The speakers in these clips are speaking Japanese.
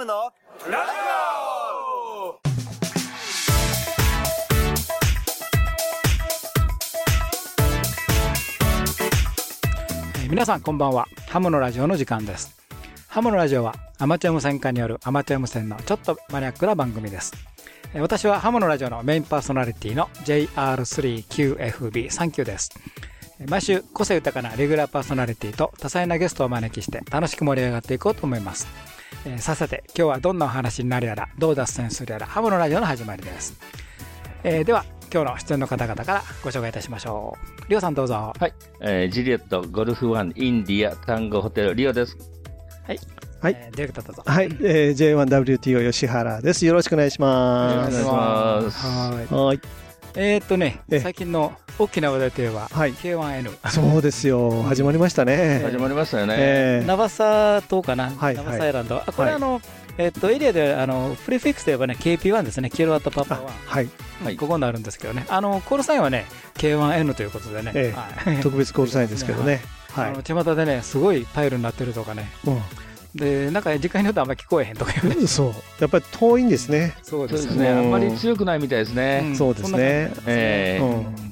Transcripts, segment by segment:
ムのラジオ皆さんこんばんは。ハムのラジオの時間です。ハムのラジオはアマチュア無線化によるアマチュア無線のちょっとマニアックな番組です。私はハムのラジオのメインパーソナリティの JR3QFB39 です。毎週個性豊かなレギュラーパーソナリティと多彩なゲストをお招きして楽しく盛り上がっていこうと思います。えー、させて今日はどんなお話になるやらどう脱線するやらハムのラジオの始まりです、えー、では今日の出演の方々からご紹介いたしましょう。リオさんどうぞはい、えー、ジリエットゴルフワンインディアタンゴホテルリオです。はい。はい、えー、ディレクターどうぞ。はい、えー、J1WTO 吉原です。よろしくお願いします。お願いします。はいえー、っとね、最近の大きな話題といえば、はい、K1N。そうですよ、始まりましたね。始まりましたよね。えー、ナバサ島かな、はい、ナバサアイランド。あこれ、あの、えっと、エリアであのプレフィックスといえばね、KP1 ですね、キロワットパパ1。はい。はい、ここになるんですけどね、あのコールサインはね、K1N ということでね、ええはい、特別コールサインですけどね。はい。あの巷でね、すごいパイルになってるとかね。うんでなんか時間によってあんまり聞こえへんとか。言うねそう。やっぱり遠いんですね。そうですね。あんまり強くないみたいですね、そうですね。ええ。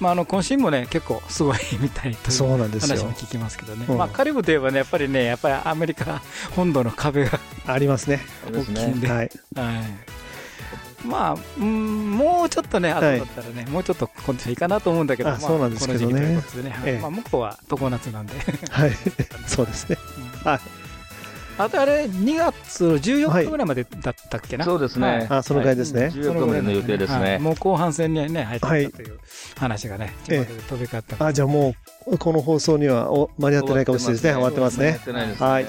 まあ、あの渾身もね結構すごいみたいという話も聞きますけどね、まあ、カリブといえばねやっぱりねやっぱりアメリカ本土の壁がありますね。大きいんで、はい、まあ、うん、もうちょっとね、後だったらね、もうちょっとコンディションいいかなと思うんだけど、まあ、そうなんですけどね。まあ、向こうは常夏なんで。はい、そうですね。はい。あとあれ、2月14日ぐらいまでだったっけな、そうですね、あそのぐらいですね、14日までの予定ですね、もう後半戦に、ね、入ってたという話がね、飛び交った。あじゃあもう、この放送にはお間に合ってないかもしれないですね、終わってますね。はい。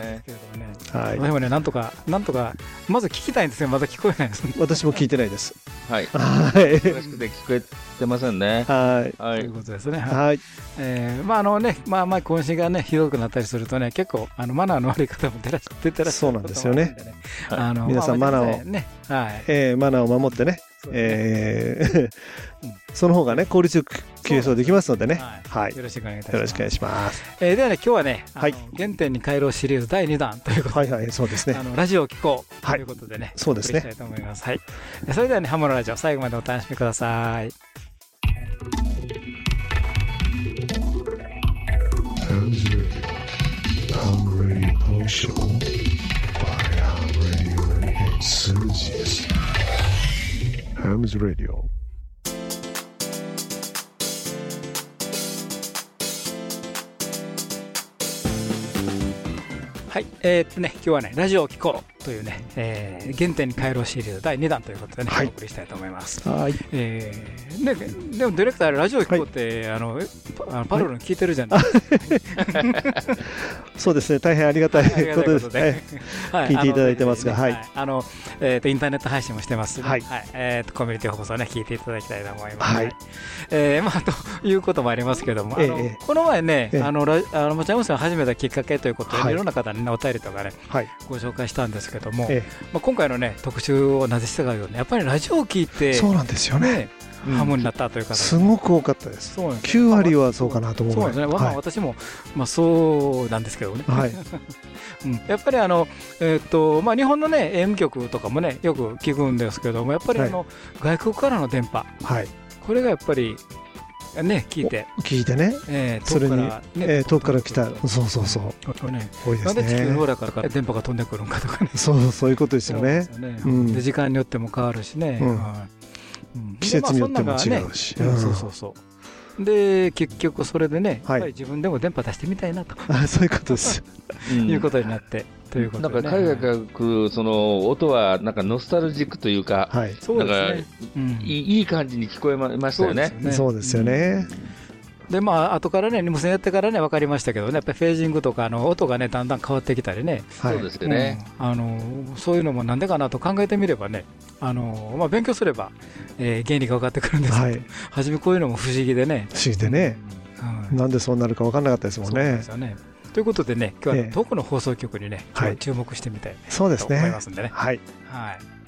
はい、でもね、なんとか、なんとか、まず聞きたいんですよ、まだ聞こえないです。私も聞いてないです。はい。はい。詳しくて聞こえてませんね。はい。ということですね。はい。えー、まあ、あのね、まあ、まあ、渾身がね、ひどくなったりするとね、結構、あの、マナーの悪い方も出ら出てらっしゃる、そうなんですよね。あの、皆さんマナーを、ね、はい。えー、マナーを守ってね、えー、その方がね、効率よく急走できますのでね。はい。よろしくお願いいたします。よろしくお願いします。えー、ではね、今日はね、はい、原点に帰ろうシリーズ第2弾ということで、はいはい、そうですね。あの、ラジオを聞こうということでね、そうですね。したいと思います。はい。それではね、ハモのラジオ、最後までお楽しみください。Hungry Potion スージーハムズラディオはいえ、っとね今日はねラジオを聴こう。というね、えー、原点に帰ろうシリーズ第2弾ということでね、はい、お送りしたいと思います。はい。えー、で、でもディレクター、ラジオ聴こうって、はい、あの、あのパロル聞いてるじゃない？そうですね、大変ありがたいことですね。はい、聞いていただいてますが、はい。あの、えっ、と、インターネット配信もしてます、はい。えっ、と、コミュニティ放送ね、聞いていただきたいと思います。はい。えー、まあ、ということもありますけども、あの、この前ね、あの、ラあの、もちろん始めたきっかけということで、いろんな方にね、お便りとかね、はい、ご紹介したんですけども、ええ、まあ、今回のね特集をなぜしたかようねやっぱりラジオを聞いてそうなんですよね。ハムになったという方、すごく多かったです。そう9割はそうかなと思うそうですね。まあ、私もまあそうなんですけどね。はい。うん、やっぱりあのえっ、とまあ日本のね M 曲とかもねよく聞くんですけどもやっぱりあの、外国からの電波、はい、これがやっぱりね、聞いて。聞いてね。えー、それに、ね、えー、遠くから来た。そうそうそう。ね、多いですね。なんで地球の裏から電波が飛んでくるんかとかね。そう、そういうことですよね。で時間によっても変わるしね。季節によっても違うし。そうそうそう。で結局それでね、やっぱり自分でも電波出してみたいなと、あそういうことです、いうことになってということなんか海外から来るその音はなんかノスタルジックというか、はい、そうですね、いい感じに聞こえましたよね。そうですよね。でまあ後からね、無線やってからね、分かりましたけどね、やっぱりフェージングとか、あの音がね、だんだん変わってきたりね、そうですね、あのそういうのもなんでかなと考えてみればね、あのまあ、勉強すれば、えー、原理が分かってくるんですけど、はい、初めこういうのも不思議でね。不思議でね、うん、なんでそうなるか分からなかったですもんね。ねということでね、今日は遠くの放送局にね、注目してみたいと思いますんでね。はい。はい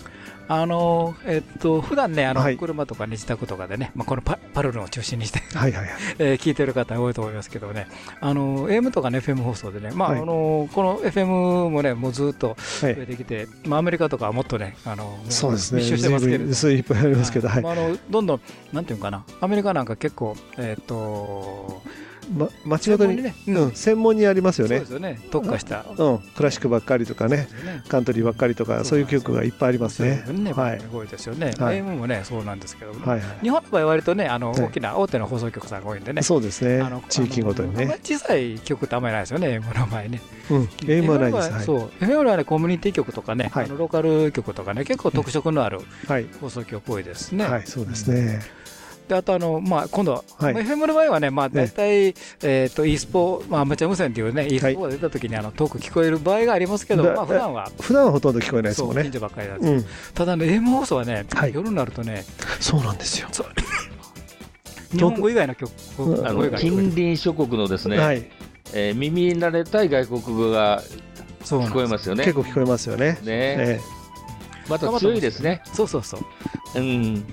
あのえっと普段ねあの、車とかね自宅とかでね、まあ、このパパルルを中心にしてはいはい、え聞いてる方多いと思いますけどね。あの AM とかね FM 放送でね、まああのこの FM もねもうずっと増えてきて、まあ、アメリカとかはもっとねあのそうですね。密集してますけどいっぱいありますけど、はい。あのどんどんなんていうかなアメリカなんか結構えっとま、街中にね、うん、専門にありますよね。そうですよね。特化した。うん、クラシックばっかりとかね、カントリーばっかりとか、そういう曲がいっぱいありますね。はい。すごいですよね。AM もね、そうなんですけど、日本の場合は割とね、あの大きな大手の放送局さんが多いんでね。そうですね。地域ごとにね。小さい曲ってあんまりないですよね、AM の場合ね。うん、AM はないです。そう。FM はね、コミュニティ局とかね、あのローカル局とかね、結構特色のある放送局多いですね。はい、そうですね。であとあの、まあ、今度は、はい、FM の場合はね、まあ、大体、ええー、と e スポ、まあ、アマチュア無線というね、e スポが出た時にあの遠く聞こえる場合がありますけど、まあ普段は普段はほとんど聞こえないですもんね。近所ばっかりなんです、うん、ただね、AM 放送はね、はい、夜になるとね、そうなんですよ。日本語以外の曲、あの近隣諸国のですね、はい、えー、耳慣れたい外国語が聞こえますよね。結構聞こえますよね。ね、えー、また強いですね。そうそうそう。うん。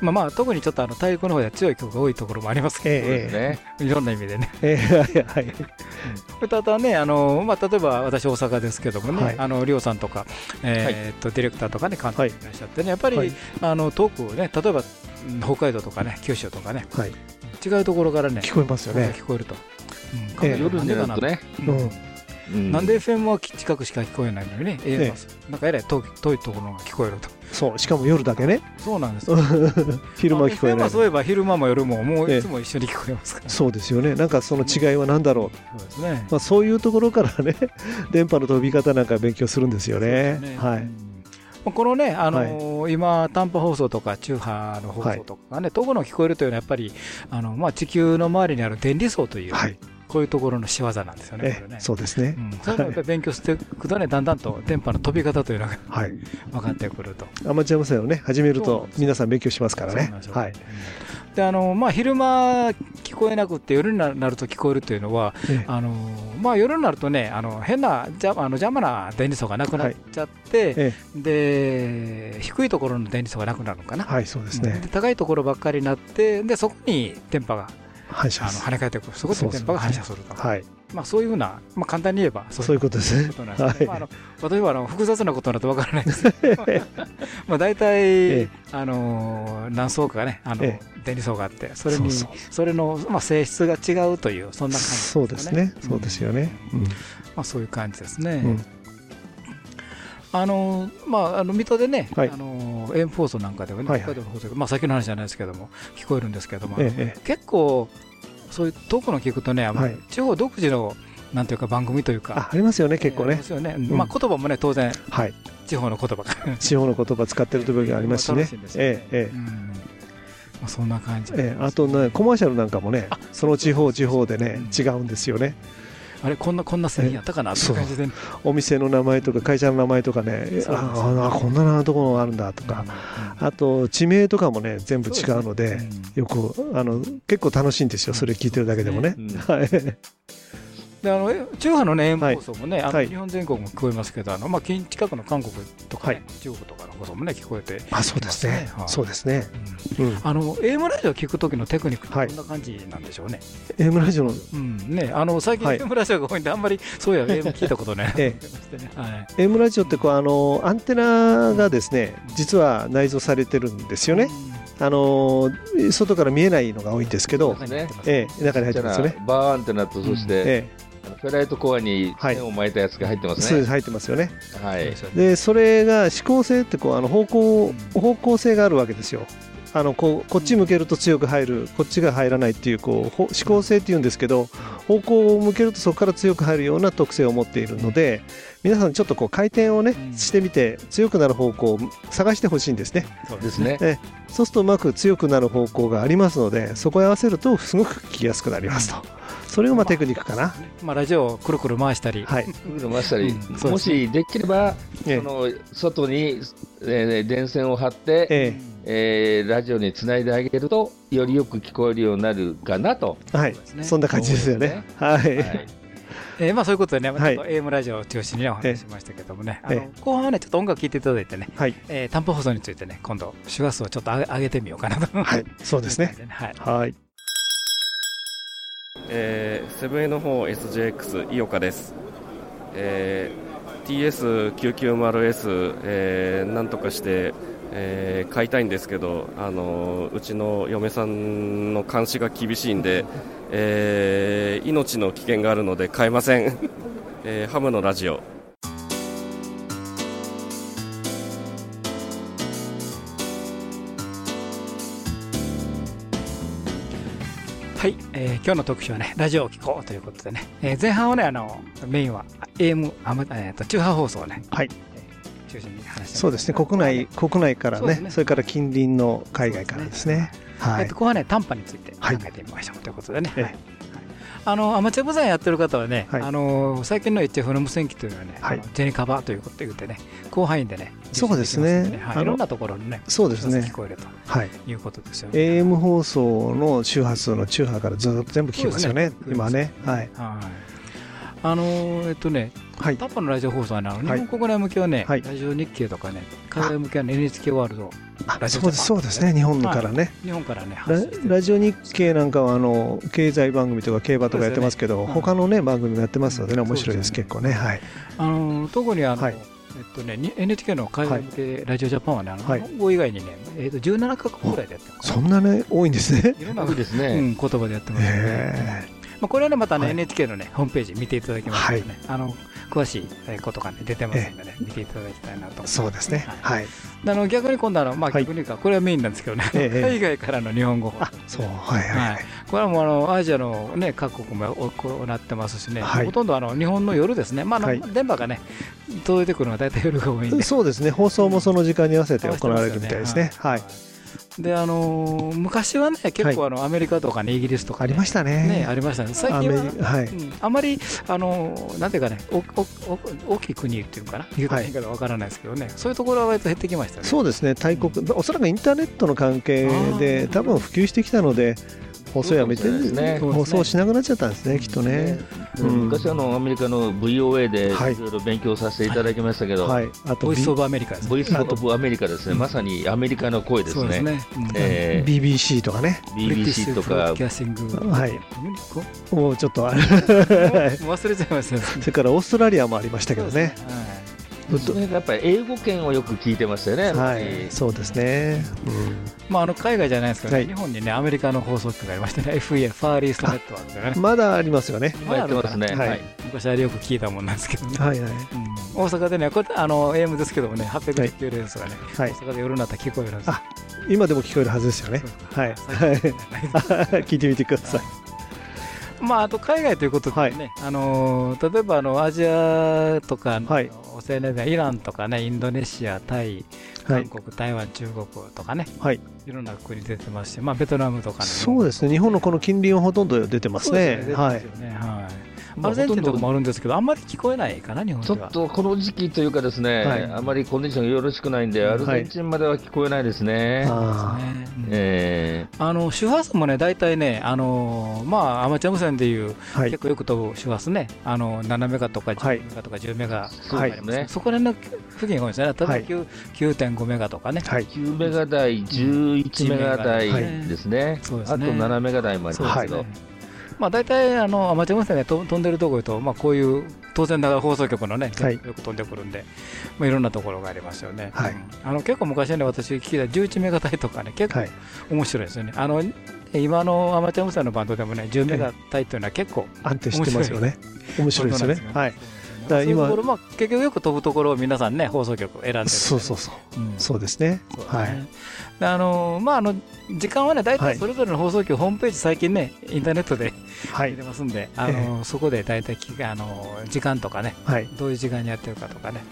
まあまあ特にちょっとあの大陸の方では強い曲が多いところもありますけど、えー、いろんな意味でね。えー、はい。うん、ただね、あのまあ、例えば私、大阪ですけどもね、はい、あのリオさんとか、えー、っとディレクターとかね、監督いらっしゃってね、やっぱり、はい、あの遠くね、例えば北海道とかね、九州とかね、はい、違うところからね、聞こえますよね。聞こえると。うん、えー、夜になるとね。うんなんで FM は近くしか聞こえないのにね、AM は。なんかえらい遠いところが聞こえると。そう。しかも夜だけね。そうなんです。昼間聞こえないそういえば昼間も夜ももういつも一緒に聞こえますから、そうですよね。なんかその違いは何だろう、そうですね。まあ、そういうところからね 電波の飛び方なんか勉強するんですよね、ね、はい。このね、あのーはい、今、短波放送とか中波の放送とかがね、遠くの聞こえるというのは、やっぱりあの、まあ、地球の周りにある電離層という、はい、こういうところの仕業なんですよね。ねそうですね。うん、そういうのを勉強していくとね、だんだんと電波の飛び方というのが、はい、分かってくると。アマチュア無線をね、始めると、皆さん勉強しますからね。はい。であのまあ、昼間聞こえなくて夜になると聞こえるというのは、ええ、あのまあ、夜になるとねあの変なじゃあの邪魔な電離層がなくなっちゃって、はいえ、で低いところの電離層がなくなるのかな、はいそうですね、高いところばっかりになってでそこに電波が反射あの跳ね返ってくる、そこで電波が反射すると。はい。まあ、そういうふうな、まあ、簡単に言えばそういうことですね。例えばあの複雑なことだとわからないですけど、まあ大体、ええ、あの何層かがね、あの、ええ、電離層があって、それにそれの、まあ、性質が違うという、そんな感じですね。そうですね。そうですよね。うん、まあ、そういう感じですね。うんあのまあ、あの水戸でね、はい、あのエンフォースなんかではね、はいはい、まあ、先の話じゃないですけども、聞こえるんですけども、ええ、結構、そういう遠くの聞くとね、はい、地方独自のなんていうか番組というか、ありますよね、結構ね。よね。まあ、言葉もね、当然、はい、地方の言葉地方の言葉使ってる時があります しね。そんな感じ、ええ、あとね、コマーシャルなんかもね、その地方、地方でね、違うんですよね。あれこんなこんな製品やったかなって感じで、お店の名前とか会社の名前とかね。ああこんなところがあるんだとか、あと地名とかもね全部違うのでよくあの結構楽しいんですよ。それ聞いてるだけでもね。はいであの中波のね、放送もね、あの日本全国も聞こえますけど、あのまあ、近近くの韓国とか、ね中国とかの放送もね、聞こえて、あそうですね、そうですね、あの AM ラジオ聞く時のテクニックってどんな感じなんでしょうね？AM ラジオの、うん。ね、あの最近 AM ラジオが多いんで、あんまりそうや AM 聞いたことない、え。えはい、AM ラジオってこうあのアンテナがですね、実は内蔵されてるんですよね。あの外から見えないのが多いんですけど、ええ、中に入ってますよね。バーアンテナとそして、ええフェライトコアに線を巻いたやつが入ってますね。はい、入ってますよね。はい。で、それが指向性ってこうあの方向、方向性があるわけですよ。あのこうこっち向けると強く入る、こっちが入らないっていうこう指向性っていうんですけど、方向を向けるとそこから強く入るような特性を持っているので、皆さんちょっとこう回転をね、してみて強くなる方向を探してほしいんですね。そうですね。そうするとうまく強くなる方向がありますので、そこへ合わせるとすごく聞きやすくなりますと。それがまあテクニックかな、まあ、ラジオをくるくる回したり、はい、くるくる回したり、うん、もしできれば、その外に、えー、電線を張って、ええ。えー、ラジオにつないであげると、よりよく聞こえるようになるかなと、はい、そんな感じですよね。はい、はい。えー、まあそういうことでね、はい、ちょっと AM ラジオを中心にお話しましたけどもね、あの後半はね、ちょっと音楽聴いていただいてね、はい。えー、担保放送についてね、今度、周波数をちょっと上げてみようかなと。はい、そうですね。はい。はいえー、セブンエの方 SJX 井岡です。えー、TS990S、えー、なんとかして、えー、買いたいんですけど、あのうちの嫁さんの監視が厳しいんで、えー、命の危険があるので買えません、えー、ハムのラジオはい、えー、今日の特集はね、ラジオを聞こうということでね、えー、前半はね、あのメインは AM、えーと、中波放送ね、はい、中心に話してそうですね国内国内からね、ね、それから近隣の海外からですね。はい、えっと、ここはね、短波について考えてみましょうということでね。はいあのアマチュア無線やってる方はね、はい、あの最近の HF の無線機というのはね、はい、ジェニカバーということで言ってね、広範囲でね、そうですね、はい、いろんなところにね、そうですね、聞こえると、はい、いうことですよね。AM 放送の周波数の中波からずっと全部聞きますよね、ね。今ね。はい。はい。あのえっとね、はい、タッパのラジオ放送は、ね、日本国内向けはね、はい、ラジオ日経とかね、海外向けは、ね、NHK ワールド、ラジオそうですそうですね、日本からね。日本からねラ、ラジオ日経なんかはあの経済番組とか競馬とかやってますけど、ね、他のね番組もやってますのでね、面白いです、結構ね。はい、あの特にあの、えっとね、NHK の海外向けラジオジャパンはね、あの日本語以外にね、えっと17か国ぐらいでやってます。そんなね多いんですね。いろんなですね、うん、言葉でやってますね。まあ、これはね、またね、はい、NHK のね、ホームページ見ていただきますとね、はい、あの、詳しいことがね、出てますんでね、見ていただきたいなとそうですね。はい。あの、逆に今度は、まあ、逆にか、これはメインなんですけどね、海外からの日本語そう、はいはい。これはもう、あの、アジアのね、各国も行ってますしね、ほとんどあの、日本の夜ですね、まあ、電波がね、届いてくるのは大体夜が多いんで。そうですね、放送もその時間に合わせて行われるみたいですね。はい。であのー、昔はね、結構あの、アメリカとかね、イギリスとか、ね、ありましたね。ねありましたね。最近は、はい、うん、あまり、あのー、なんていうかね、おおお大きい国っていうかな、言うといいかわからないですけどね、そういうところは割と減ってきましたね。そうですね、大国、おそらくインターネットの関係で、多分普及してきたので、放送やめてね、放送しなくなっちゃったんですね、きっとね。昔あのアメリカの VOA でいろいろ勉強させていただきましたけど、あと Voice of America Voice of America ですね、まさにアメリカの声ですね。え BBC とかね、BBC とか、はい、もうちょっと忘れちゃいました それからオーストラリアもありましたけどね。娘がやっぱり英語圏をよく聞いてましたよね、はい、そうですね、うん、まあ、あの海外じゃないですけど、ね、はい、日本にね、アメリカの放送局がありましてね、FEN、ファーリーストネットワークがね、まだありますよね、まだありますね、はい、昔あれよく聞いたもんなんですけどね、はいはい。うん、大阪でね、これあの AM ですけどもね、810レースがね、はい、大阪で夜になったら聞こえるんですあ今でも聞こえるはずですよね、はい、聞いてみてください。まあ、あと海外ということでね、はい、あの例えばあのアジアとか、はい、オセアニアイランとかね、インドネシア、タイ、韓国、はい、台湾、中国とかね、はい、いろんな国出てますし、まあ、ベトナムとかね。そうですね、日本のこの近隣はほとんど出てますね。すね。はい、はいアルゼンチンとかもあるんですけど、あんまり聞こえないかな、日本ちょっとこの時期というかですね、はい、あまりコンディションよろしくないんで、アルゼンチンまでは聞こえないですね。あの周波数もね、大体ね、あのまあ、アマチュア無線でいう、はい、結構よく飛ぶ周波数ね、あの7メガとか10メガとか10メガあります、ね、そこら辺の付近が多いですね、例えば9.5メガとかね、はい、9メガ台、11メガ台ですね、あと7メガ台もありますけど。まあ、大体あのアマチュア無線で飛んでるところと、まあ、こういう当然ながら放送局のね、はい、よく飛んでくるんで、まあ、いろんなところがありますよね。はい、あの結構昔ね、私聞いた11メガ帯とかね、結構面白いですよね。あの今のアマチュア無線のバンドでもね、10メガ帯というのは結構安定してますよね。面白いですよね。はい。だ今まあ、結局よく飛ぶところを皆さんね放送局選んでる、そうそうそう、うん、そうですね。はい。あのまああの時間はね大体それぞれの放送局、ホームページ最近ねインターネットで出てますんで、あのそこで大体あの時間とかね、はい、どういう時間にやってるかとかね、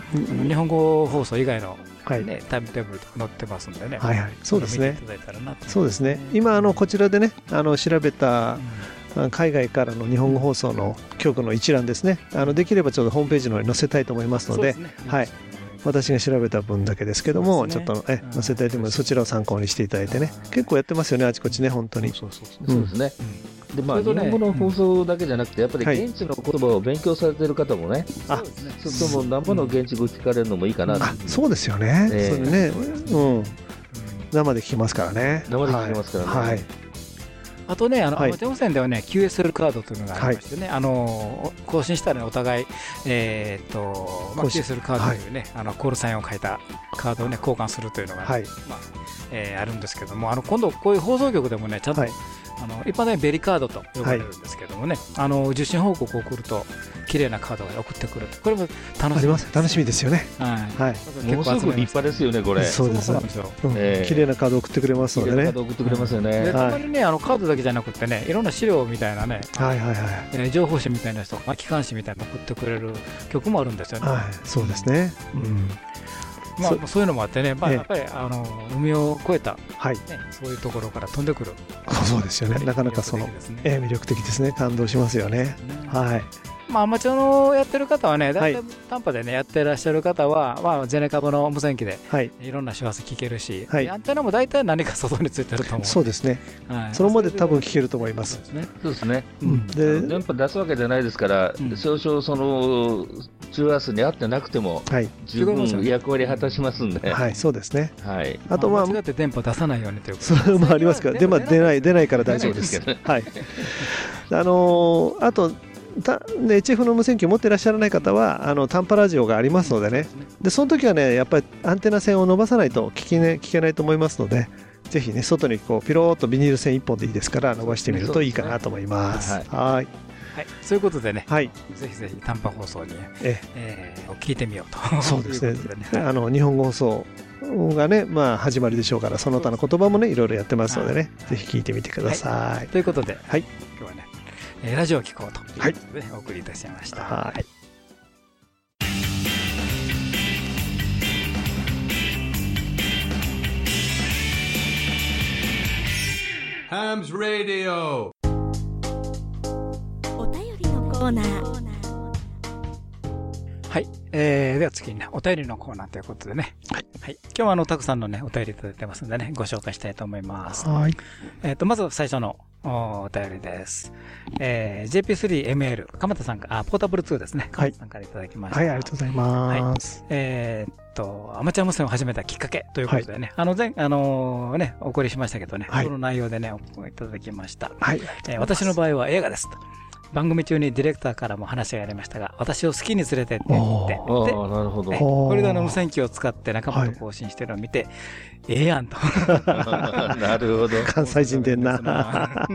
日本語放送以外のはい、タイムテーブルとか載ってますんでね、はいはい、そうですね。そうですね。今あのこちらでね、あの調べた、海外からの日本語放送の局の一覧ですね。あのできればちょっとホームページの方に載せたいと思いますので、ね、はい、私が調べた分だけですけども、ね、ちょっとえ載せたいと思います。そちらを参考にしていただいてね。結構やってますよねあちこちね本当に。そうですね、でまあ、日本語の放送だけじゃなくて、やっぱり現地の言葉を勉強されてる方もね、あそうその生の現地語聞かれるのもいいかな、そうですよね、それね、うん、生で聞きますからね。生で聞きますからね。はいあとね、あの、はい、温泉ではね、QSL カードというのがありましてね、はい、あの、更新したら、ね、お互い、えっ、ー、と、まあ、QSL カードというね、はい、あの、コールサインを書いたカードをね、交換するというのが、はい、まあ、えー、あるんですけども、あの、今度こういう放送局でもね、ちゃんと、あの一般的にベリカードと呼ばれるんですけどもね、はい、あの受信報告を送ると綺麗なカードが送ってくるこれも楽しみ楽しみですよね。はい、はい、ものすごく立派ですよねこれ。そうです。そうなんですよ、うん。えー、綺麗なカード送ってくれますのでね。カード送ってくれますよね、うん、たまにねあのカードだけじゃなくてねいろんな資料みたいなねはいはいはい、えー、情報誌みたいな人とか機関誌みたいなの送ってくれる曲もあるんですよね。はい。そうですね。うんまあ、そう。いうのもあってね、まあ、やっぱり、あの海を越えた、はい。そういうところから飛んでくる。そうですよね。なかなかその、え魅力的ですね。感動しますよね、はいまあ、アマチュアのやってる方はね、大体短波でね、やってらっしゃる方は、まあ、ゼネ株の無線機で、いろんな周波数聞けるし、はい、アンテナも大体何か外についてると思う。そうですね。はい、そのまで多分聞けると思います。そうですね。うん、で、電波出すわけじゃないですから、少々その周波数に合ってなくても、はい、十分役割果たしますんで。はい、そうですね。はい。あとまあ、間違って電波出さないようにというそれもありますから、電波出ない出ないから大丈夫です。はい。あのあとた HF の無線機を持っていらっしゃらない方はあの短波ラジオがありますのでね。でその時はねやっぱりアンテナ線を伸ばさないと聞き、ね、聞けないと思いますのでぜひね外にこうピローっとビニール線1本でいいですから伸ばしてみるといいかなと思います。はい。はい。はい、そういうことでね、はい、ぜひぜひ短波放送に、ええ。ー、聞いてみようと。そうですね。ね。あの日本語放送がね、まあ始まりでしょうから、その他の言葉もね、いろいろやってますのでね、ぜひ聞いてみてください。はい、ということで、はい、えー、ラジオを聞こうということで、ね、はい、お送りいたしました。はい。ハムズ・ラディオお便りのコーナーはい。えー、では次にね、お便りのコーナーということでね。はい。はい。今日はあの、たくさんのね、お便りいただいてますんでね、ご紹介したいと思います。はい。えっ、と、まず最初のお便りです。えー、JP3ML、鎌田さんか、あ、ポータブル2ですね。鎌田さんからいただきました。はい、はい、ありがとうございます。はい、えー、っと、アマチュア無線を始めたきっかけということでね、はい、あの、前、あのー、ね、お送りしましたけどね、はい、その内容でね、おいただきました。はい。えー、私の場合は映画ですと。番組中にディレクターからも話がありましたが、私を好きに連れてってって、で、なるほど。コリダの無線機を使って仲間と更新してるのを見て、ええやんと。なるほど。関西人でんな。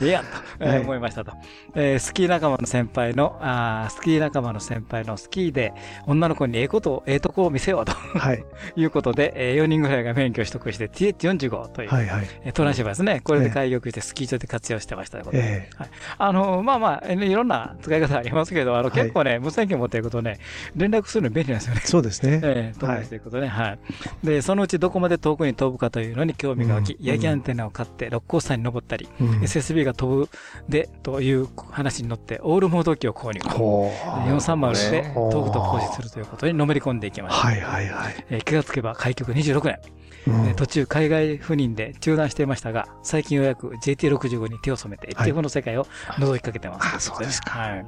ええやんと、思いましたと。えー、スキー仲間の先輩の、あスキー仲間の先輩のスキーで、女の子にええことを、ええとこを見せようと。はい。いうことで、えー、4人ぐらいが免許を取得して、TH45 という、はいはい。えー、トランシーバーですね。これで開業してスキー場で活用してましたということで。えー、はい。あの、まあまあ、いろんな使い方ありますけど、あの、結構ね、無線機持っていくとね、連絡するの便利なんですよね。そうですね。えー、飛ばしていくとね、はい。で、そのうちどこまで遠くに飛ぶかというのに興味が湧き、ヤギアンテナを買って六甲山に登ったり、SSB が飛ぶで、という話に乗って、オールモード機を購入。430で遠くと行使するということにのめり込んでいきました。はいはいはい。えー、気がつけば開局26年。うん、途中海外赴任で中断していましたが、最近ようやく JT65 に手を染めて、FTF の世界を覗きかけてます。あ、そうですか。はい。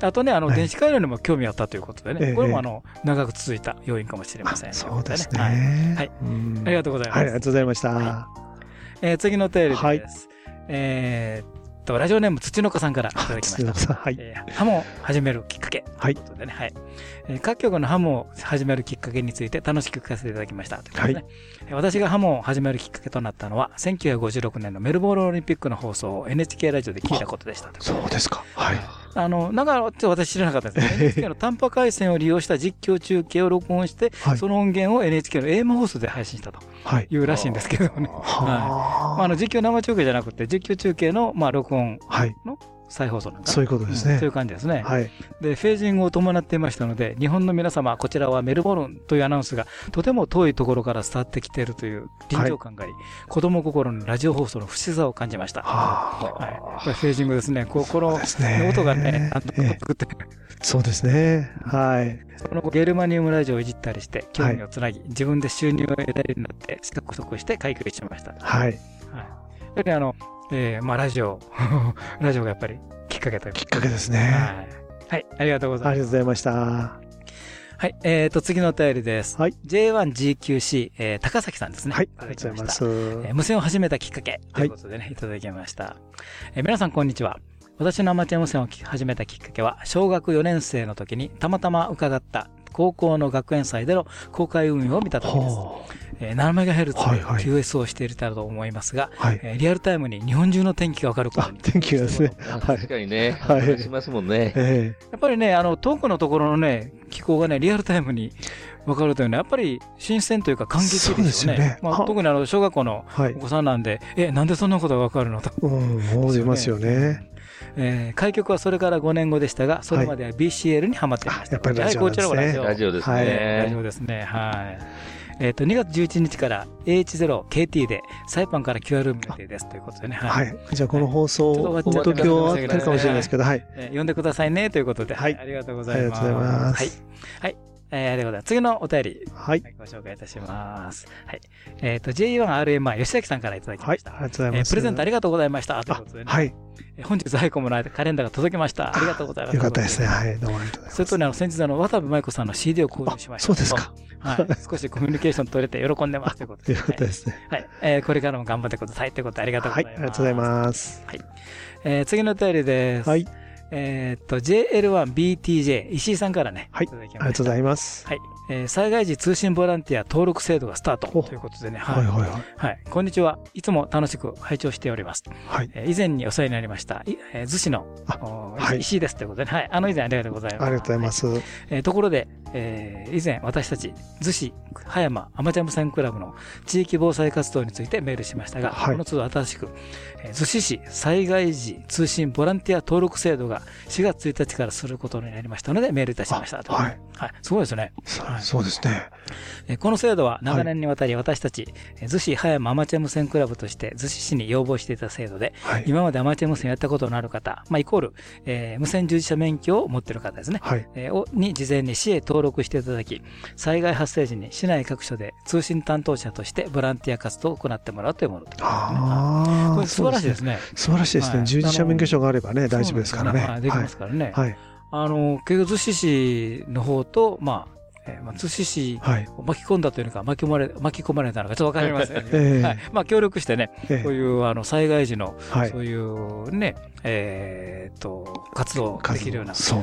あとね、あの、電子回路にも興味あったということでね、これもあの、長く続いた要因かもしれません、そうですね。はい。ありがとうございます。ありがとうございました。え次のテールです。えと、ラジオネーム土の子さんからいただきました。さん、はい。えー、ハモを始めるきっかけ。はい。ということでね、はい。えー、各局のハモを始めるきっかけについて楽しく聞かせていただきました。ということでね、はい。私がハモを始めるきっかけとなったのは、1956年のメルボルンオリンピックの放送を NHK ラジオで聞いたことでした。そうですか。はい。あの、なんか、ちょっと私知らなかったですね。NHK の短波回線を利用した実況中継を録音して、はい、その音源を NHK の AM 放送で配信したというらしいんですけどね。はい。あの、実況生中継じゃなくて、実況中継の、まあ、録音の再放送なんかそういうことですね、うん、そういう感じですね。はい。で、フェージングを伴っていましたので、日本の皆様、こちらはメルボルンというアナウンスがとても遠いところから伝わってきているという臨場感があり、はい、子供心のラジオ放送の不自然を感じました。ははい。これフェージングですね。ここの、ね、音がね、あの、作って、そうですね。はい。その後、ゲルマニウムラジオをいじったりして、興味をつなぎ、はい、自分で収入を得られるようになって、資格取得して開業しました。はい。はいぱりあの、えー、まあラジオ、ラジオがやっぱりきっかけというきっかけですね。はい。はい、ありがとうございます。ありがとうございました。はい。えっ、ー、と、次のお便りです。はい。J1GQC、えー、高崎さんですね。はい。ありがとうございます。えー、無線を始めたきっかけということでね、はい、いただきました。えー、皆さん、こんにちは。私のアマチュア無線を始めたきっかけは、小学4年生の時にたまたま伺った高校の学園祭での公開運用を見た時です。えー、7MHz の QS をしていたと思いますが、はいえー、リアルタイムに日本中の天気がわかることに。天気がですね。確かにね。はい。しますもんね。えー、やっぱりね、あの、遠くのところのね、気候がね、リアルタイムに分かるというのは、やっぱり新鮮というか感激ですよね。ねまあ、特にあの小学校のお子さんなんで、はい、え、なんでそんなことが分かるのと。うん、思いますよね。えー、開局はそれから5年後でしたが、それまでは BCL にはまっていました。やっぱりラジオですね。ラジオですね。ラジオですね。はい。えっ、ー、と、2月11日から H0KT で、サイパンから QR 予定ですということでね。はい。じゃあ、この放送、時は終わってるかもしれないですけど、はい。えー、呼んでくださいねということで、はい。ありがとうございます。ありがとうございます。はい。はい。えー、ありがとうございます。次のお便り。はい。ご紹介いたします。はい。えっ、ー、と、J1RMI 吉崎さんからいただきました。はい。ありがとうございます。えー、プレゼントありがとうございました。ということでね。はい。本日、ハイコムのカレンダーが届きました。ありがとうございます。よかったですね。はい。どうもありがとうございます。それとね、あの、先日、あの、渡部舞子さんの CD を購入しました。そうですか。はい。少しコミュニケーション取れて喜んでますということで。よかったですね。はい。えー、これからも頑張ってくださいということでありがとうございます。はい。ありがとうございます。はい。えー、次のお便りです。はい。えっと、JL1BTJ、石井さんからね。はい。ありがとうございます。はい。えー、災害時通信ボランティア登録制度がスタートということでね。はい、はい、はい。はい。こんにちは。いつも楽しく拝聴しております。はい。えー、以前にお世話になりました、えー、逗子の、はい、石井ですということで、ね、はい。あの以前ありがとうございます。ありがとうございます。はい、えー、ところで、えー、以前私たち、逗子、葉山アマチュア無線クラブの地域防災活動についてメールしましたが、はい、この都度新しく、えー、逗子市災害時通信ボランティア登録制度が4月1日からすることになりましたので、メールいたしました。はい。はい。すごいですね。そうですね。この制度は長年にわたり私たち、逗子葉山アマチュア無線クラブとして逗子市に要望していた制度で、はい、今までアマチュア無線やったことのある方、まあ、イコール、えー、無線従事者免許を持っている方ですね、はい、えー、に事前に市へ登録していただき、災害発生時に市内各所で通信担当者としてボランティア活動を行ってもらうというものです、ね。あこれ素晴らしいですね。素晴らしいですね。従事者免許証があればね、大丈夫ですからね。できますからね。はい。あの、結局逗子市の方と、まあ、えー、まあ、津市市を巻き込んだというのか、巻き込まれ、巻き込まれたのか、ちょっとわかりません、ねえー、はい。まあ、協力してね、えー、こういう、あの、災害時の、そういうね、えー、っと、活動できるような、仕組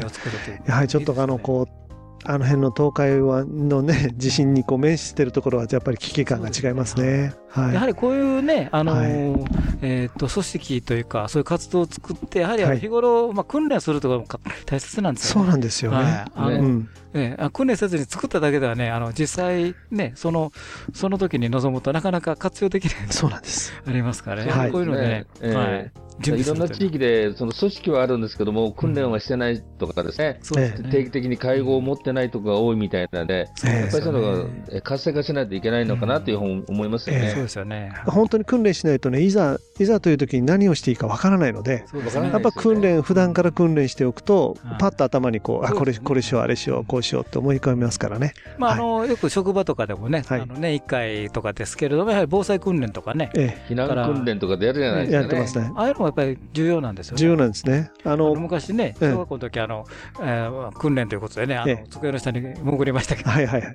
みを作るという。やはりちょっと、あの、こう、あの辺の東海はのね、地震にこう面しているところは、やっぱり危機感が違いますね。はい、やはりこういうね、あのーはい、えっ、と、組織というか、そういう活動を作って、やはり日頃、はい、まあ、訓練するところも大切なんですよね。そうなんですよね。はい、あの、うんね、訓練せずに作っただけではね、あの、実際ね、その、その時に臨むとなかなか活用できない。そうなんです。ありますからね。はい、こういうのでね、えー、はい。いろんな地域でその組織はあるんですけども、訓練はしてないとかですね、うん、定期的に会合を持ってないところが多いみたいなので、やっぱりその活性化しないといけないのかなというふうに思いますよね。そうですよね。本当に訓練しないとね、いざ、いざという時に何をしていいかわからないので、やっぱ訓練、普段から訓練しておくと、パッと頭にこう、あ、これ、これしよう、あれしよう、こうしようって思い浮かびますからね。まあ、あの、よく職場とかでもね、あのね、1回とかですけれども、やはり防災訓練とかね。避難訓練とかでやるじゃないですか。やってますね。ああいうのもやっぱり重要なんですよね。重要なんですね。あの、昔ね、小学校の時、あの、えー、訓練ということでね、あの、机の下に潜りましたけど。はいはいはい。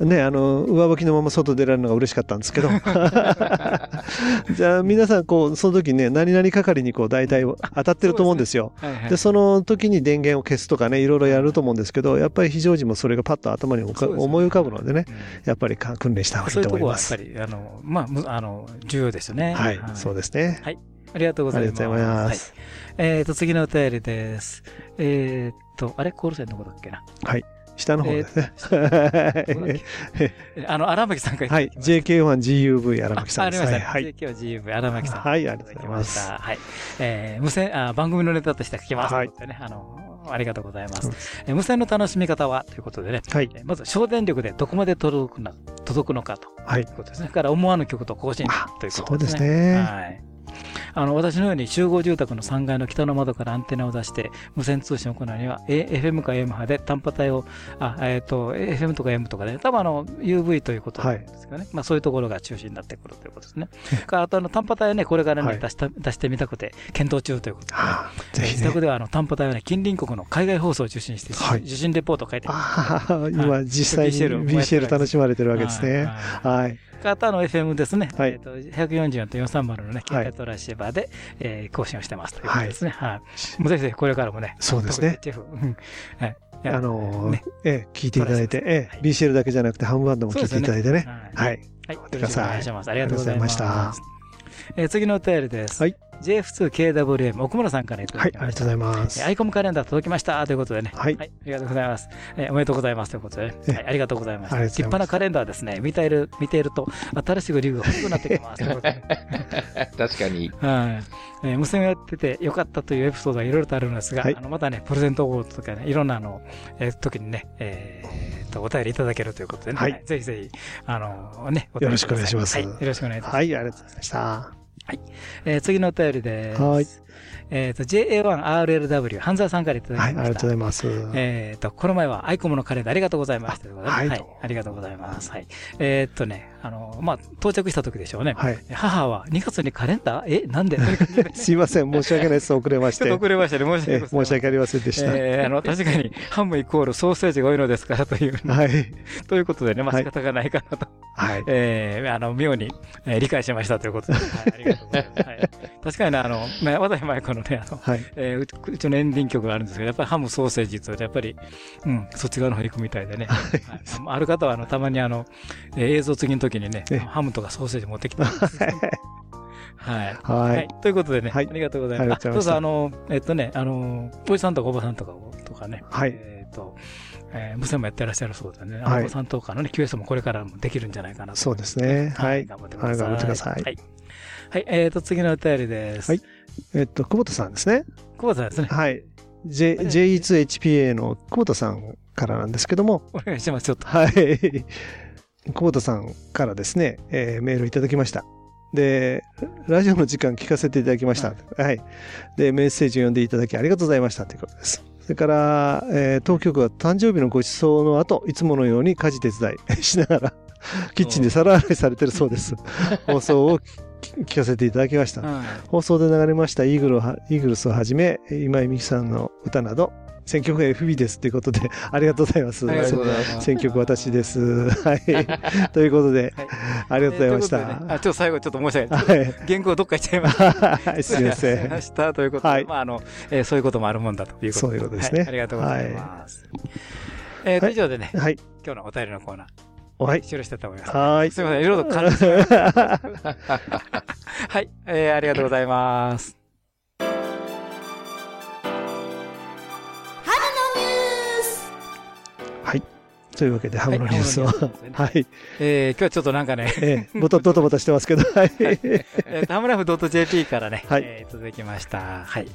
ね、あの、上履きのまま外出られるのが嬉しかったんですけど。じゃあ皆さん、こう、その時ね、何々係にこう、大体当たってると思うんですよ。で、ねはいはい、その時に電源を消すとかね、いろいろやると思うんですけど、やっぱり非常時もそれがパッと頭に、ね、思い浮かぶのでね、うん、やっぱり訓練した方がいいと思います。そういうとこはやっぱり、あの、まあ、あの、重要ですよね。はい、はい、そうですね。はい。ありがとうございます。ありがとうございます。はい、えっ、ー、と、次のお便りです。えっ、ー、と、あれコールセンどこだっけな？はい。下の方ですね。あの、荒牧さんからはい。JK1GUV 荒牧さんです。ありました。はい。JK1GUV 荒牧さん。はい、ありがとうございます。はい。えー、無線、あ、番組のネタとして書きます。はい。ね、あの、ありがとうございます。え無線の楽しみ方はということでね、はい、まず省電力でどこまで届くな届くのかということですね。はい、から思わぬ曲と更新ということですね。そうですね。はいあの私のように集合住宅の3階の北の窓からアンテナを出して無線通信を行うには、A、FM か AM 波で短波帯をあ、えーと、FM とか M とかで、多分あの UV ということなんですかね、はい、まあ、そういうところが中心になってくるということですね。あとあの短波帯はね、これからね、はい、出した出してみたくて検討中ということで、ね、ぜひ、ね、自宅ではあの短波帯はね、近隣国の海外放送を受信して、はい、受信レポートを書いて今、実際に BCL 楽しまれてるわけですね。はい。方の FM ですね。はい。えっ、と、144.430のね、キートラシーバーで、えー、更新をしてますということですね。はい。もうぜひぜひこれからもね。そうですね。ジェフ。はい。あのー、ええ、聞いていただいて、ええ、BCL だけじゃなくてハムバンドも聞いていただいてね。はい。はい。はい。お願いします。ありがとうございました。え次のお便りです。はい。JF2KWM 奥村さんからいただきました。はい、ありがとうございます。アイコムカレンダー届きましたということでね。はい。はい、ありがとうございます。えー、おめでとうございますということで、ね、はい、ありがとうございます。立派なカレンダーですね。見ている、見ていると、新しくリグが欲しくなってきます。確かに。はい。えー、ハムやっててよかったというエピソードがいろいろとあるんですが、はい、あの、またね、プレゼント応募とかね、いろんなあの、えー、時にね、えー、と、お便りいただけるということでね。はい。ぜひぜひ、あの、ね、よろしくお願いします。はい。よろしくお願いします。はい、ありがとうございました。はい。えー、次のお便りです。はい。えっ、ー、と、JA1RLW、半沢さんからいただきました。はい、ありがとうございます。えっ、ー、と、この前はアイコムのカレンダーありがとうございました。はい、はい。ありがとうございます。はい。えっ、ー、とね、あの、まあ、到着した時でしょうね。はい。母は2月にカレンダー？え、なんで？すいません、申し訳ないです。遅れまして。ちょっと遅れましたね。申し訳申し訳ありませんでした。えー、あの、確かに、ハムイコールソーセージが多いのですからという。はい。ということでね、まあ、仕方がないかなと。はい。えー、あの、妙に、えー、理解しましたということで。はい、ありがとうございます。はい。確かにね、あの、まあ、私前このね、あの、はい。えー、うちのエンディング曲があるんですけど、やっぱりハム、ソーセージと、やっぱり、うん、そっち側の方行くみたいでね。はい、ある方は、あの、たまにあの、えー、映像次の時にね、ハムとかソーセージ持ってきたんです。はい。はい。ということでね、ありがとうございます。どうぞ、あの、えっとね、あの、おじさんとかおばさんとかとかね、はい。えっと、えー、娘もやってらっしゃるそうでね、お子さんとかのね、QS もこれからもできるんじゃないかなと。そうですね。はい。頑張ってください。頑張ってください。はい。はい、えっと、次のお便りです。はい。えっと、久保田さんですね。久保田さんですね。はい。J、JE2HPA の久保田さんからなんですけども。お願いします、ちょっと。はい。久保田さんからですね、えー、メールいただきました。で、ラジオの時間聞かせていただきました。はい。はい、で、メッセージを読んでいただきありがとうございましたということです。それから、えー、当局は誕生日のご馳走の後、いつものように家事手伝いしながら、キッチンで皿洗いされてるそうです。放送を聞かせていただきました。はい、放送で流れましたイーグルをイーグルスをはじめ、今井美樹さんの歌など、選曲 FB ですということで、ありがとうございます。選曲私です。はい。ということで、ありがとうございました。あ、ちょっと最後ちょっと申し訳ない。はい。原稿どっか行っちゃいました。はい、すみません。ましたということで、まあ、あの、えそういうこともあるもんだということで。そういうことですね。ありがとうございます。えっと、以上でね、はい。今日のお便りのコーナー。はい。終了したと思います。はい。すみません。いろいろと感じ はい。えー、ありがとうございます。春のニュースはい。というわけで、ハムのニュースを。はい。えー、今日はちょっとなんかね。えー、ボトドトボトしてますけど、はい。えー、ハムライフ .jp からね、はい。えー、届きました。はい。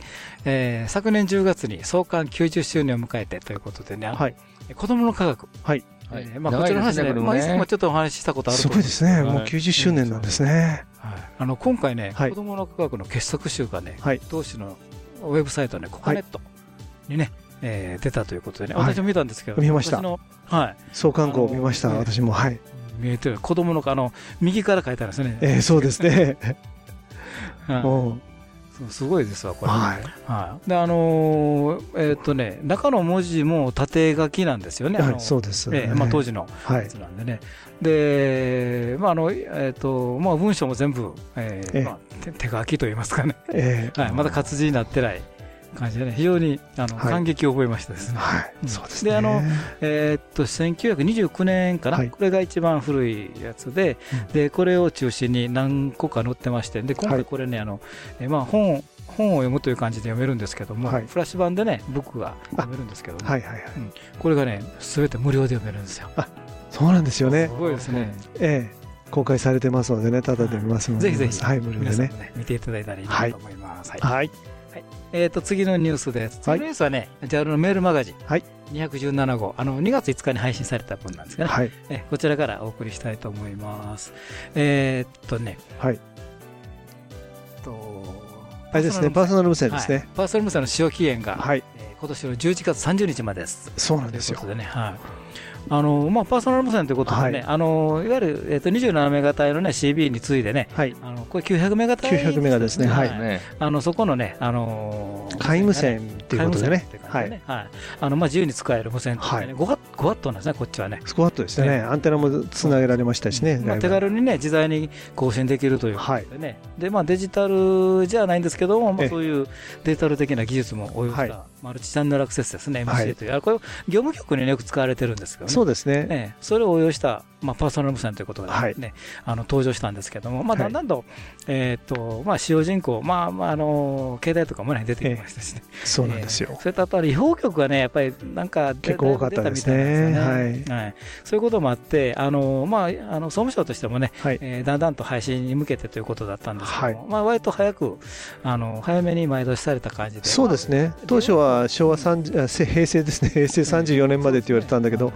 えー、昨年10月に創刊90周年を迎えてということでね、はい。子供の科学。はい。はい。まあ、こちらの話ね、まあ、いつもちょっとお話ししたことあるすすごいですね。もう90周年なんですね。はい。あの、今回ね、子供の科学の傑作集がね、当時のウェブサイトね、ココネットにね、え出たということでね、私も見たんですけど、見ました。はい。創刊号を見ました、私も。はい。見えてる。子供の、あの、右から書いてあるんですね。ええ、そうですね。うん。すごいですわ、これ。はい。はい。で、あのー、えっ、ー、とね、中の文字も縦書きなんですよね。はい、そうです、ね。えー、まあ当時のやつなんでね。はい、で、まああの、えっ、ー、と、まあ文章も全部、えー、えー、まあ手書きと言いますかね。えー、はい。まだ活字になってない。感じでね、非常にあの、感激を覚えましたですね。はい、そうですね。で、あの、えっと、1929年かな、これが一番古いやつで、で、これを中心に何個か載ってまして、で、今回これね、あの、えまあ、本、本を読むという感じで読めるんですけども、フラッシュ版でね、ブックが読めるんですけども、はいはいはいこれがね、すべて無料で読めるんですよ。そうなんですよね。すごいですね。ええ。公開されてますのでね、ただで見ますので、ぜひぜひ、はい、無料でね。見ていただいたらいいなと思います。はいえっ、ー、と、次のニュースです。次のニュースはね、ジャルのメールマガジン。はい。217号。あの、2月5日に配信された分なんですがね。はい。えこちらからお送りしたいと思います。えー、っとね。はい。と、あれですね、パーソナル無線ですね。パーソナル無線の使用期限が、はいえー、今年の11月30日までです。そうなんですよ。ということでね、はい。あのまあ、パーソナル無線ということでね、はい、あのいわゆる、えーと、27メガ帯の、ね、CB に次いでね、はい、あのこれ900メガ帯、900メガですね、はい、あのそこのね、あのー、皆無線っていうことでね、自由に使える無線ってね、はい、5, ワ5ワットなんですね、こっちはね。5ワットですね、アンテナもつなげられましたしね、まあ、手軽にね、自在に更新できるということでね、でまあ、デジタルじゃないんですけども、まあ、そういうデジタル的な技術も応用した、マルチチャンネルアクセスですね、MC という、これ、業務局によく使われてるんですけどね。そうですね。それを応用した、まあ、パーソナル無線ということで、ね、はい、あの登場したんですけども、まあ、だんだんと,、えーとまあ、使用人口、まあまあ、あの携帯とかも、ね、出てきましたしね、そうなんですよ、えー、それとあと違法局がね、やっぱりなんか結構多かったですね、ね、はい。はい、そういうこともあって、あのまあ、あの総務省としてもね、はい、えー、だんだんと廃止に向けてということだったんですけども、はい。まあ割と早くあの、早めに前倒しされた感じで、そうですね、当初は昭和30平成ですね、平成34年までって言われたんだけど、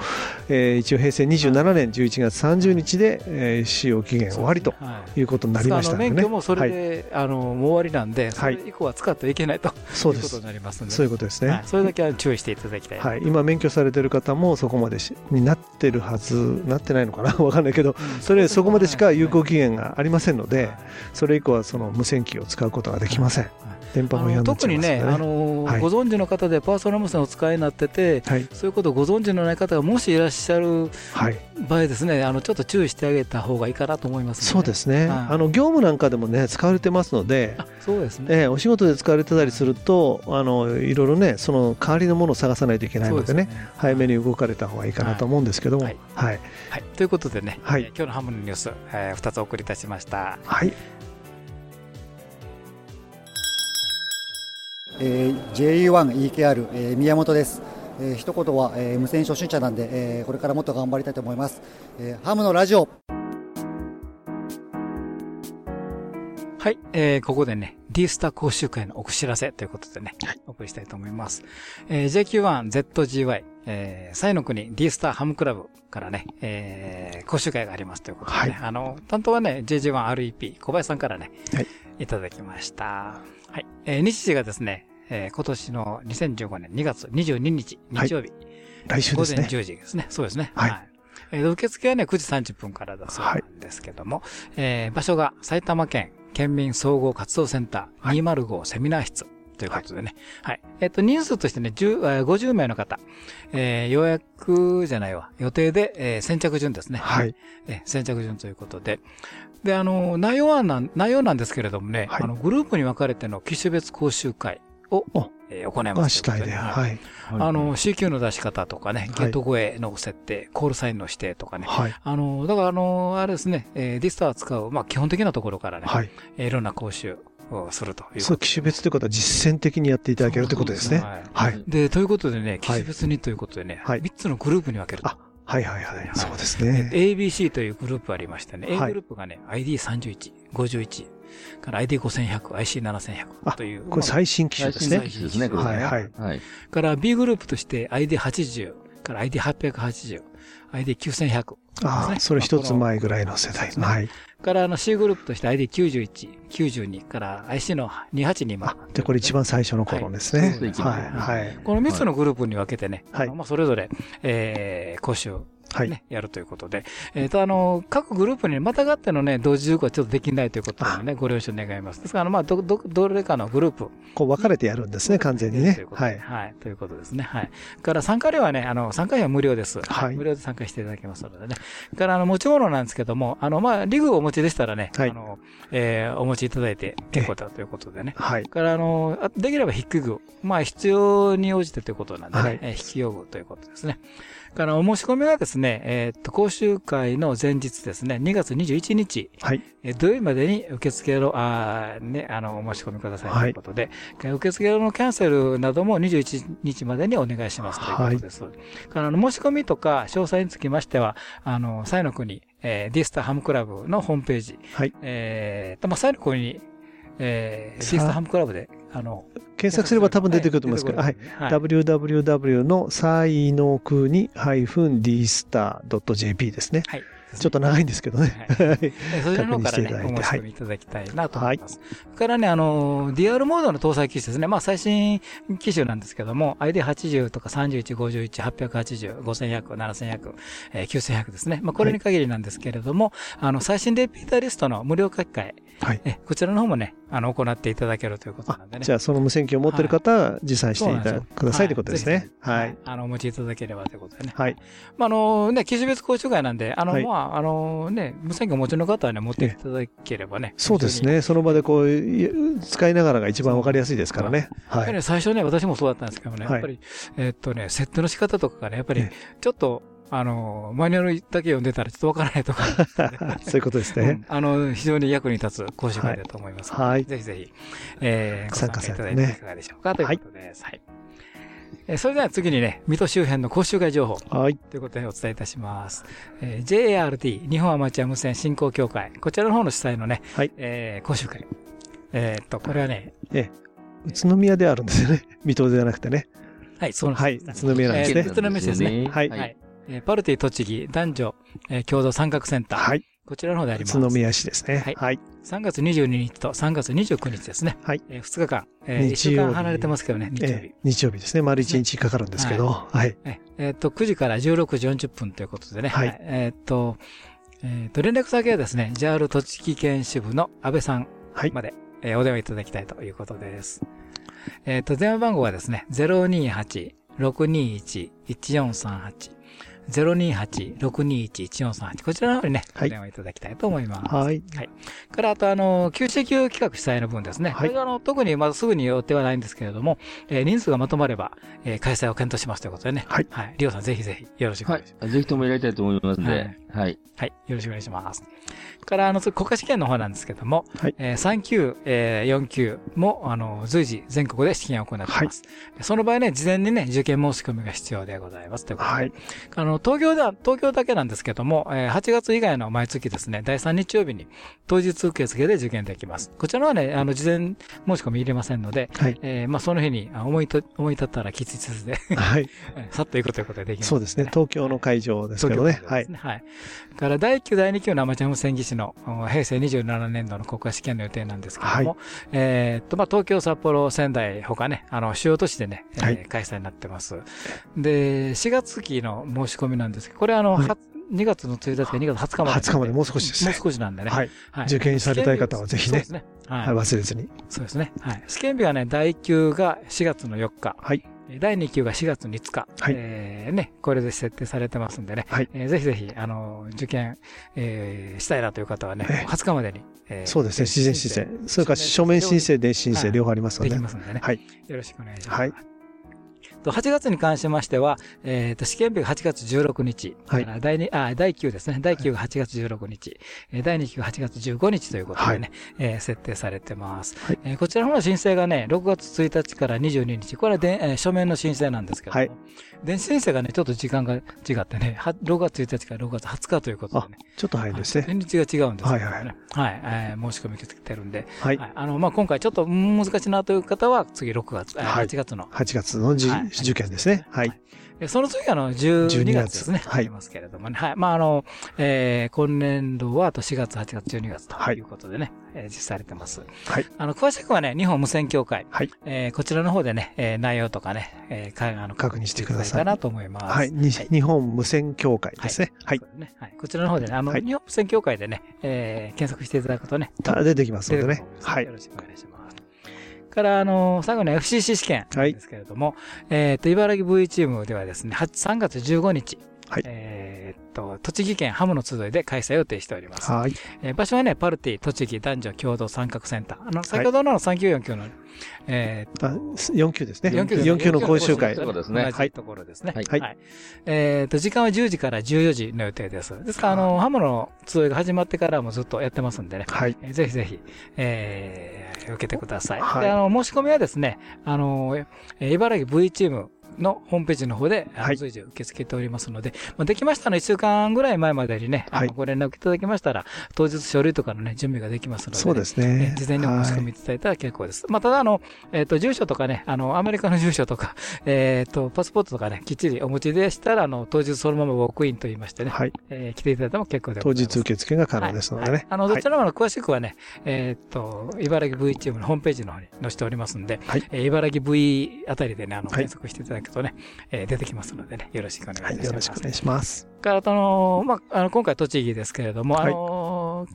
えー、一応平成27年11月30日で、えー、使用期限終わりとい。うことになりましたので、ね、免許もそれで、はい、あのもう終わりなんで、それ以降は使ってはいけないと、そういうことになりますので、そういうことですね、はい、それだけは注意していただきたい、はい、今、免許されてる方もそこまでになってるはず、なってないのかな、分かんないけど、うん、それそこまでしか有効期限がありませんので、それ以降はその無線機を使うことができません。電波特にね、あのご存知の方でパーソナル無線をお使いになってて、はい、そういうことをご存知のない方がもしいらっしゃる場合ですね、あのちょっと注意してあげた方がいいかなと思います、ね、そうですね、あの業務なんかでもね使われてますので、そうですね、えー、お仕事で使われてたりすると、あのいろいろねその代わりのものを探さないといけないのでね、ね。早めに動かれた方がいいかなと思うんですけども。はい、はい、ということでね、はい、今日のハムのニュース、えー、2つお送りいたしました。はいえー、JE1EKR、えー、宮本です。えー、一言は、えー、無線初心者なんで、えー、これからもっと頑張りたいと思います。えー、ハムのラジオはい、えー、ここでね、D スター講習会のお知らせということでね、はい、お送りしたいと思います。えー、JQ1ZGY、えー、サイの国 D スターハムクラブからね、えー、講習会がありますということでね、はい、あの、担当はね、JG1REP 小林さんからね、はい、いただきました。はい、えー、日時がですね、えー、今年の2015年2月22日、日曜日。はい、来週ですね。午前10時ですね。そうですね。はい。はい、えー、受付はね、9時30分からだそうなんですけども、はい、えー、場所が埼玉県県民総合活動センター205セミナー室。ということでね。はい。えっ、ー、と、人数としてね、10 50名の方、えー、予約じゃないわ、予定で、えー、先着順ですね。はい。えー、先着順ということで。で、あの、内容はなん、内容なんですけれどもね、はい、あの、グループに分かれての機種別講習会を、えー、行います。主体で、はい。あの、CQ の出し方とかね、ゲート越えの設定、コールサインの指定とかね。はい。あの、だからあの、あれですね、えー、 D-STAR を使う、まあ基本的なところからね、はい。いろんな講習をするという。そう、機種別ということは実践的にやっていただけるということですね。はい。で、ということでね、機種別にということでね、はい。3つのグループに分けると。はいはいはい。そうですね。ABC というグループありましてね、A グループがね、ID31、51、から ID5100、IC7100 という。これ最新機種ですね。最新機種ですね、はいはい。はい。から B グループとして ID80 から ID880、ID9100、ああ、それ一つ前ぐらいの世代。はい。からあの C グループとして ID91、92から IC の2820。あ、で、これ一番最初の頃ですね。はい。はい。この3つのグループに分けてね、はい。まあ、それぞれ、えー、講習はい。ね、やるということで。えっ、ー、と、あの、各グループにまたがってのね、同時受講はちょっとできないということでね、ご了承願います。ですから、まあ、ど、ど、どれかのグループ。こう分かれてやるんですね、完全にね。はい。はい。ということですね。はい。から参加料はね、あの、参加費は無料です。はい。無料で参加していただけますのでね。から、あの、持ち物なんですけども、あの、まあ、リグをお持ちでしたらね、はい。あの、えー、お持ちいただいて結構だということでね。はい。から、あの、できれば筆記具。まあ、必要に応じてということなんでね、はい。えー、筆記用具ということですね。からお申し込みはですね、えっ、と、講習会の前日ですね、2月21日、はい。え土曜日までに受付の、あね、あの、お申し込みくださいということで、はい、受付のキャンセルなども21日までにお願いしますということです。はい、から申し込みとか詳細につきましては、あの、彩の国、えー、 D-STAR ハムクラブのホームページ、はい。えー、と、まあ、彩の国に、えー、 D-STAR ハムクラブで、あの、検索すれば多分出てくると思いますけど、はい。はい、www のサイの国 -dstar.jp ですね。はい。ちょっと長いんですけどね。はい、そちらの方からね、お申し込みいただきたいなと思います。はい、それからね、あの、DR モードの搭載機種ですね。まあ、最新機種なんですけども、ID80 とか31、51、880、5100、7100、えー、9100ですね。まあ、これに限りなんですけれども、はい、あの、最新レピーターリストの無料書き換え、はい、えこちらの方もね、あの、行っていただけるということなんでね。じゃあ、その無線機を持っている方は、持参していただくださいということですね。はい。あの、お持ちいただければということでね。はい。まあ、あの、ね、機種別講習会なんで、あの、まあ、あの、ね、無線機をお持ちの方はね、持っていただければね。そうですね。その場でこう、使いながらが一番わかりやすいですからね。はい。最初ね、私もそうだったんですけどね、やっぱり、えっとね、設定の仕方とかがね、やっぱり、ちょっと、あの、マニュアルだけ読んでたらちょっとわからないとか、そういうことですね、うん、あの、非常に役に立つ講習会だと思います。はい。ぜひぜひ、えー、ご参加いただいていかがでしょうか、ということです。はい。えー、それでは次にね、水戸周辺の講習会情報。はい。ということでお伝えいたします。えー、JART、日本アマチュア無線振興協会、こちらの方の主催のね、はい。えー、講習会。えー、っと、これはね、ええ、宇都宮であるんですよね。水戸ではなくてね。はい、そうなんです。はい、宇都宮なんですね。宇都宮市ですね。はい。はいえパルティ栃木男女、え共同参画センター。はい。こちらの方であります。宇都宮市ですね。はい。はい、3月22日と3月29日ですね。はい。えー、2日間、えー、1週間離れてますけどね、日曜日。えー、日曜日ですね。丸1日かかるんですけど。はい。はい、ええー、っと、9時から16時40分ということでね。はい。えー、っと、えっと、連絡先はですね、JAL 栃木県支部の安倍さんまで、はい、えー、お電話いただきたいということです。えっと、電話番号はですね、028-621-1438。028-621-1438。こちらの方にね、はい、お電話いただきたいと思います。はい。はい。から、あと、あの、旧石油企画主催の分ですね。はい。これあの、特にまずすぐに予定はないんですけれども、えー、人数がまとまれば、えー、開催を検討しますということでね。はい。はい。リオさん、ぜひぜひ、よろしくお願いします。はい。ぜひともやりたいと思いますので、はい。はい。はい。よろしくお願いします。から、あの、国家試験の方なんですけども、はい、えー、3級、えー、4級も、あの、随時全国で試験を行っています。はい、その場合ね、事前にね、受験申し込みが必要でございます。ということで。はい、あの、東京では、東京だけなんですけども、えー、8月以外の毎月ですね、第3日曜日に、当日受付で受験できます。こちらはね、あの、事前申し込み入れませんので、はい、えー、まあ、その日に、思いと、思い立ったら吉日ではい、さっと行くということでできます、ね、そうですね、東京の会場ですけどね。ねはい。はい。から、第1級、第2級のアマチュア無線技師の、平成27年度の国家試験の予定なんですけども、はい、えっと、まあ、東京、札幌、仙台、他ね、あの、主要都市でね、はい、えー、開催になってます。で、4月期の申し込みなんですけど、これあの、はい、2月の1日か2月20日まで。20日までもう少しですね。もう少しなんでね。はい。受験されたい方はぜひね。そうですね。はい。忘れずに。そうですね。はい。試験日はね、第1級が4月の4日。はい。第2級が4月5日。はい。えー、ね、これで設定されてますんでね。はい。えー、ぜひぜひ、あの、受験、えー、したいなという方はね、20日までに。えー、そうですね、自然申請。それから書面申請、電子申請両方ありますので。できますんでね。はい。よろしくお願いします。はい。と、8月に関しましては、えっ、ー、と、試験日が8月16日。はい。第2、あ、第9ですね。第9が8月16日。はい、第2級が8月15日ということでね、はい、えー、設定されてます。はい、えー、こちらの申請がね、6月1日から22日。これはで、えー、書面の申請なんですけども、はい、電子申請がね、ちょっと時間が違ってね、6月1日から6月20日ということでね。ちょっと早いですね。日にちが違うんですけどね。はいはい。はい、えー、申し込み受けてるんで。はい。はい、あの、まあ、今回ちょっと難しいなという方は、次6月、はい、8月の。8月の、はい、受験ですね。はい。その次あの、12月ですね。はい。ありますけれどもね。はい。まあ、あの、えー、今年度はあと4月、8月、12月ということでね、はい、実施されてます。はい。あの、詳しくはね、日本無線協会。はい。えー、こちらの方でね、えー、内容とかね、えー、かあの確認してください。かなと思います。はい。日本無線協会ですね。はい。はい。こちらの方でね、あの、日本無線協会でね、えー、検索していただくとね。出てきますのでね。はい。よろしくお願いします。から、あの、最後の FCC 試験ですけれども、はい、えっ、と、茨城 V チームではですね、3月15日、はい、えー、っと、栃木県ハムの集いで開催予定しております。はい。えー、場所はね、パルティ栃木男女共同参画センター。あの、先ほどの3級4級の、えー、4級ですね。4級です、ね、4級の講習会。そうですね。はい。ところですね。はい。はい、えー、と、時間は10時から14時の予定です。ですから、あの、ハムの集いが始まってからもずっとやってますんでね。はい。ぜひぜひ、えー、受けてください。はい。で、あの、申し込みはですね、あの、茨城 V チームのホームページの方で、はい、随時受け付けておりますので、まあ、できましたら1週間ぐらい前までにね、はい、ご連絡いただきましたら、当日書類とかのね、準備ができますので、そうですね。事前にお申し込みいただいたら結構です。はい、まあ、ただ、あの、えっ、ー、と、住所とかね、あの、アメリカの住所とか、えっ、ー、と、パスポートとかね、きっちりお持ちでしたら、あの、当日そのままウォークインと言いましてね、はい、えー、来ていただいても結構で当日受付が可能ですのでね。あの、どちらも詳しくはね、えっ、と、茨城 V チームのホームページの方に載せておりますんで、はい、えー、茨城 V あたりでね、あの、検索していただくとね、えー、出てきますのでね、よろしくお願いします。はい、よろしくお願いします。から、あの、まあ、あの、今回栃木ですけれども、あの、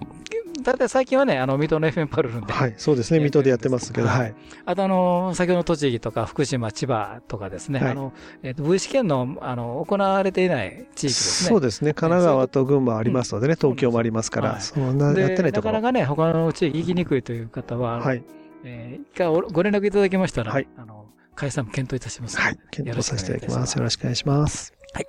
大体最近はね、あの、水戸の FM パルルンで。はい、そうですね、水戸でやってますけど、はい。あと、あの、先ほどの栃木とか福島、千葉とかですね、あの、えっと、V 試験の、あの、行われていない地域ですね。そうですね、神奈川と群馬ありますのでね、東京もありますから、そんなやってないところ。なかなかね、他の地域行きにくいという方は、はい。えー、一回ご連絡いただきましたら、はい。あの、解散も検討いたします。はい。検討させていただきます。よろしくお願いします。はい。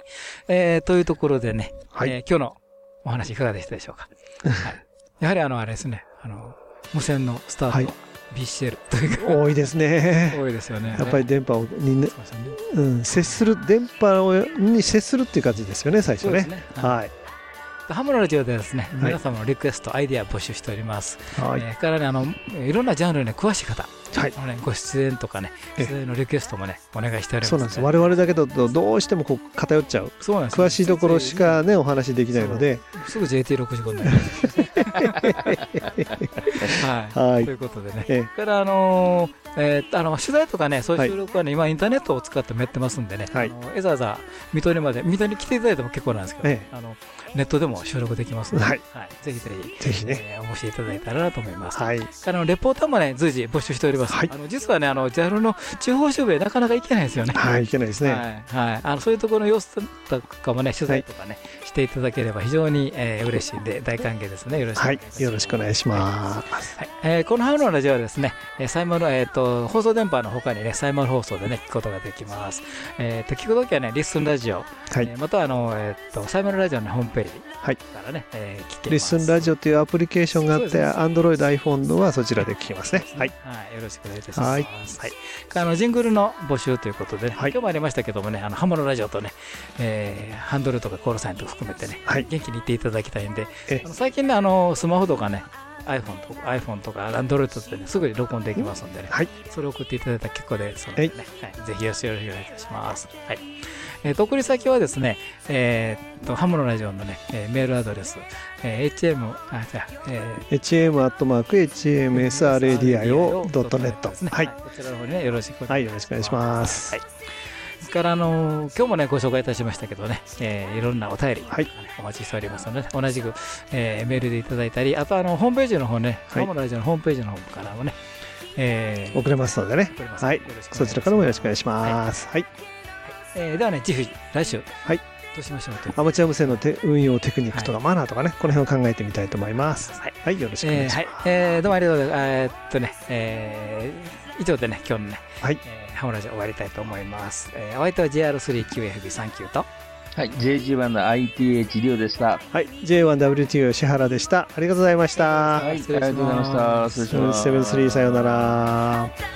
えー、というところでね、はい、えー、今日のお話いかがでしたでしょうか？はい。やはりあの、あれですね、あの、無線のスタート、はい、BCL というか。多いですね。多いですよね。やっぱり電波をに、ね、うん、接する、電波をに接するっていう感じですよね、最初ね。ねはい。ハムのラジオではですね、皆様のリクエスト、アイディア募集しております。はい。えー、からね、あの、いろんなジャンルに詳しい方、はい。あのね、ご出演とかね、出演のリクエストもね、お願いしております、そうなんです。我々だけだとどうしてもこう偏っちゃう。そうなんです。詳しいところしかね、お話できないので。すぐ JT65 になります。はい。はい。ということでね。ええ、から、あのえー、あの取材とかね、そういう収録はね、今インターネットを使ってもやってますんでね、はい、あのわざわざ水戸にまで、水戸に来ていただいても結構なんですけど、あのネットでも収録できますので、はい、はい、ぜひぜひ、ぜひね、えー、お越しいただいたらなと思います。はい。あの、レポーターもね、随時募集しております。はい。あの、実はね、あの、JAL の地方守備なかなか行けないですよね。はい、行けないですね。はい。はい。あの、そういうところの様子とかもね、取材とかね、はい、していただければ非常に、えー、嬉しいんで、大歓迎ですね。よろしくお願いします。はい。よろしくお願いします。はい。えー、このハウのラジオはですね、えー、サイマル、えっ、ー、と、放送電波の他にね、サイマル放送でね、聞くことができます。えっ、ー、と、聞くときはね、リスンラジオ、はい。えー、または、あの、えっ、ー、と、サイマルラジオのホームページ、はい。からね、えー、聞けリスンラジオというアプリケーションがあって、アンドロイド、iPhone のはそちらで聞けますね。はい。はい。よろしくお願いいたします。はい。はい。あの、ジングルの募集ということで、はい、今日もありましたけどもね、あの、ハモのラジオとね、えー、ハンドルとかコールサインとか含めてね、はい、元気に言っていただきたいんで、あの最近ね、あの、スマホとかね、iPhone とか iPhone とか Android で、ね、すぐに録音できますのでね、はい、それを送っていただいたら結構ですのでね、はい、ぜひよろしくお願いいたします。はい。えー、送り先はですね、えー、とハムのラジオのね、えー、メールアドレス、えー、hm、あ、じゃえー、hm アットマーク hmsradio.net、はい、こちらの方にね、よろしくお願いします。はい、よろしくお願いします。はいから、あの今日もね、ご紹介いたしましたけどね、えー、いろんなお便り、はい、お待ちしておりますので、同じく、えー、メールでいただいたり、あとあの、ホームページの方ね、はい、ラジオのホームページの方からもね、えー、送れますのでね、はい、そちらからもよろしくお願いします。はい。はい、えー、ではね、次回、来週、はい。どうしましょうアマチュア無線の運用テクニックとかマナーとかね、この辺を考えてみたいと思います。はい、はい、よろしくお願いします。えー、はい、えー、どうもありがとうございます。えー、っとね、えー、以上でね、今日のね、はい、えーハムラジオ終わりたいと思います。えー、お相手は JR3QFB39 と、はい、JG1 の ITH リオでした。はい、J1WTO 吉原でした。ありがとうございました。はい、ありがとうございました。失礼します。セブンスリーさようなら。